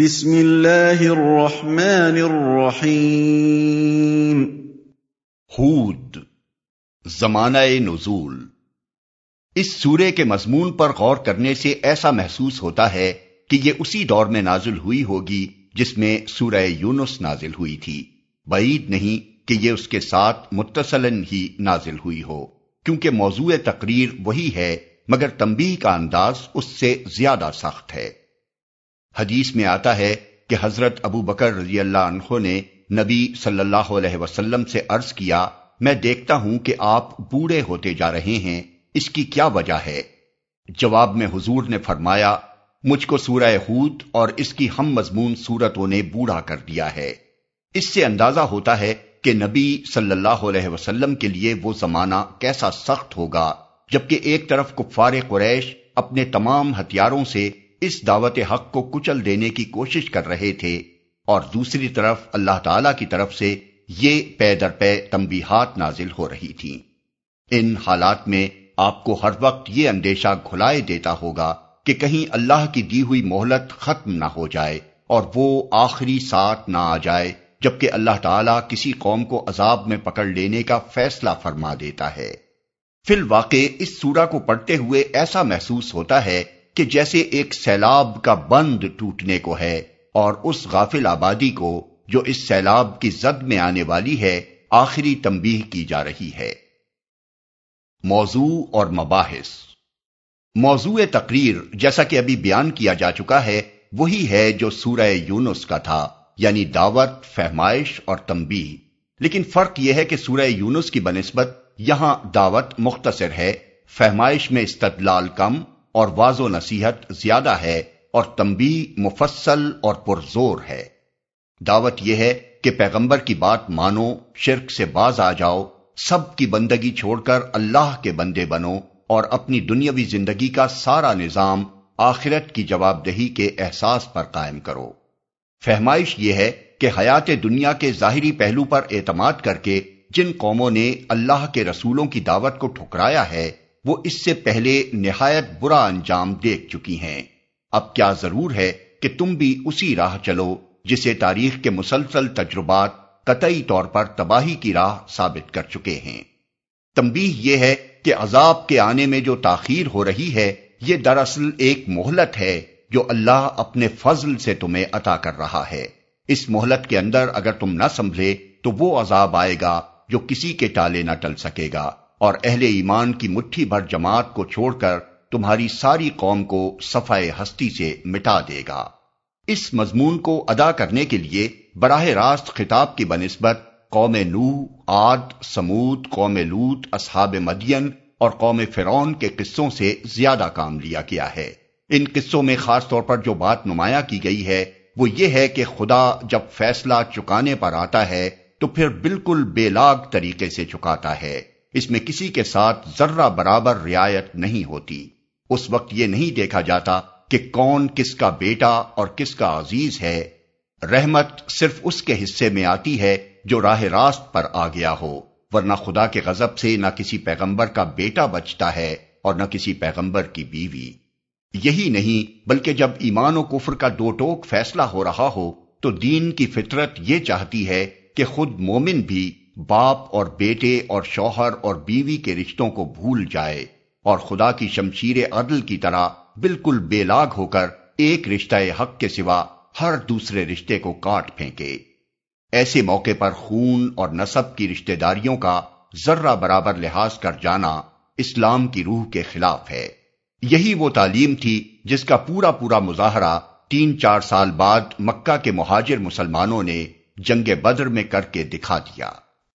بسم اللہ الرحمن الرحیم۔ ہود، زمانہ نزول۔ اس سورے کے مضمون پر غور کرنے سے ایسا محسوس ہوتا ہے کہ یہ اسی دور میں نازل ہوئی ہوگی جس میں سورہ یونس نازل ہوئی تھی۔ بعید نہیں کہ یہ اس کے ساتھ متصلن ہی نازل ہوئی ہو، کیونکہ موضوع تقریر وہی ہے، مگر تنبیہ کا انداز اس سے زیادہ سخت ہے۔ حدیث میں آتا ہے کہ حضرت ابو بکر رضی اللہ عنہ نے نبی صلی اللہ علیہ وسلم سے عرض کیا، میں دیکھتا ہوں کہ آپ بوڑھے ہوتے جا رہے ہیں، اس کی کیا وجہ ہے؟ جواب میں حضور نے فرمایا، مجھ کو سورہ ہود اور اس کی ہم مضمون صورتوں نے بوڑھا کر دیا ہے۔ اس سے اندازہ ہوتا ہے کہ نبی صلی اللہ علیہ وسلم کے لیے وہ زمانہ کیسا سخت ہوگا، جبکہ ایک طرف کفار قریش اپنے تمام ہتھیاروں سے اس دعوت حق کو کچل دینے کی کوشش کر رہے تھے اور دوسری طرف اللہ تعالی کی طرف سے یہ پے در پے تنبیہات نازل ہو رہی تھی ان حالات میں آپ کو ہر وقت یہ اندیشہ گھلائے دیتا ہوگا کہ کہیں اللہ کی دی ہوئی مہلت ختم نہ ہو جائے اور وہ آخری ساتھ نہ آ جائے، جبکہ اللہ تعالیٰ کسی قوم کو عذاب میں پکڑ لینے کا فیصلہ فرما دیتا ہے۔ فی الواقع اس سورہ کو پڑھتے ہوئے ایسا محسوس ہوتا ہے کہ جیسے ایک سیلاب کا بند ٹوٹنے کو ہے اور اس غافل آبادی کو جو اس سیلاب کی زد میں آنے والی ہے، آخری تنبیہ کی جا رہی ہے۔ موضوع اور مباحث۔ موضوع تقریر جیسا کہ ابھی بیان کیا جا چکا ہے، وہی ہے جو سورہ یونس کا تھا یعنی دعوت، فہمائش اور تمبی لیکن فرق یہ ہے کہ سورہ یونس کی بنسبت یہاں دعوت مختصر ہے، فہمائش میں استدلال کم اور واض و نصیحت زیادہ ہے اور تمبی مفصل اور پرزور ہے۔ دعوت یہ ہے کہ پیغمبر کی بات مانو، شرک سے باز آ جاؤ، سب کی بندگی چھوڑ کر اللہ کے بندے بنو اور اپنی دنیاوی زندگی کا سارا نظام آخرت کی جواب دہی کے احساس پر قائم کرو۔ فہمائش یہ ہے کہ حیات دنیا کے ظاہری پہلو پر اعتماد کر کے جن قوموں نے اللہ کے رسولوں کی دعوت کو ٹھکرایا ہے وہ اس سے پہلے نہایت برا انجام دیکھ چکی ہیں۔ اب کیا ضرور ہے کہ تم بھی اسی راہ چلو جسے تاریخ کے مسلسل تجربات قطعی طور پر تباہی کی راہ ثابت کر چکے ہیں۔ تمبی یہ ہے کہ عذاب کے آنے میں جو تاخیر ہو رہی ہے، یہ دراصل ایک مہلت ہے جو اللہ اپنے فضل سے تمہیں عطا کر رہا ہے۔ اس مہلت کے اندر اگر تم نہ سنبھلے تو وہ عذاب آئے گا جو کسی کے ٹالے نہ ٹل سکے گا۔ اور اہل ایمان کی مٹھی بھر جماعت کو چھوڑ کر تمہاری ساری قوم کو صفائے ہستی سے مٹا دے گا۔ اس مضمون کو ادا کرنے کے لیے براہ راست خطاب کی بنسبت قوم نو آد سمود قوم لوت اصحاب مدین اور قوم فرون کے قصوں سے زیادہ کام لیا گیا ہے۔ ان قصوں میں خاص طور پر جو بات نمایاں کی گئی ہے وہ یہ ہے کہ خدا جب فیصلہ چکانے پر آتا ہے تو پھر بالکل بے لاگ طریقے سے چکاتا ہے۔ اس میں کسی کے ساتھ ذرہ برابر رعایت نہیں ہوتی۔ اس وقت یہ نہیں دیکھا جاتا کہ کون کس کا بیٹا اور کس کا عزیز ہے۔ رحمت صرف اس کے حصے میں آتی ہے جو راہ راست پر آ گیا ہو، ورنہ خدا کے غضب سے نہ کسی پیغمبر کا بیٹا بچتا ہے اور نہ کسی پیغمبر کی بیوی۔ یہی نہیں، بلکہ جب ایمان و کفر کا دو ٹوک فیصلہ ہو رہا ہو، تو دین کی فطرت یہ چاہتی ہے کہ خود مومن بھی باپ اور بیٹے اور شوہر اور بیوی کے رشتوں کو بھول جائے اور خدا کی شمشیر عدل کی طرح بالکل بے لاگ ہو کر ایک رشتہ حق کے سوا ہر دوسرے رشتے کو کاٹ پھینکے۔ ایسے موقع پر خون اور نصب کی رشتہ داریوں کا ذرہ برابر لحاظ کر جانا اسلام کی روح کے خلاف ہے۔ یہی وہ تعلیم تھی جس کا پورا پورا مظاہرہ تین چار سال بعد مکہ کے مہاجر مسلمانوں نے جنگ بدر میں کر کے دکھا دیا۔